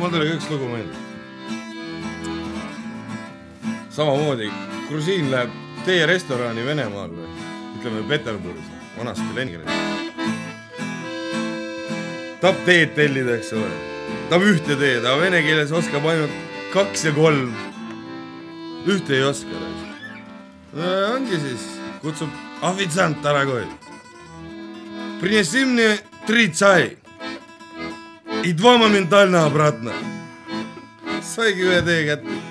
mul tuli üks lugu meelde . samamoodi , grusiin läheb teerestorani Venemaal või ütleme Peterburis , vanasti Leningradis . tahab teed tellida , eks ole . tahab ühte teed , aga vene keeles oskab ainult kaks ja kolm . ühte ei oska . ongi siis , kutsub ofitsiant ära kohe . Принеси мне три чай и два моментально обратно . saigi ühe tee kätte .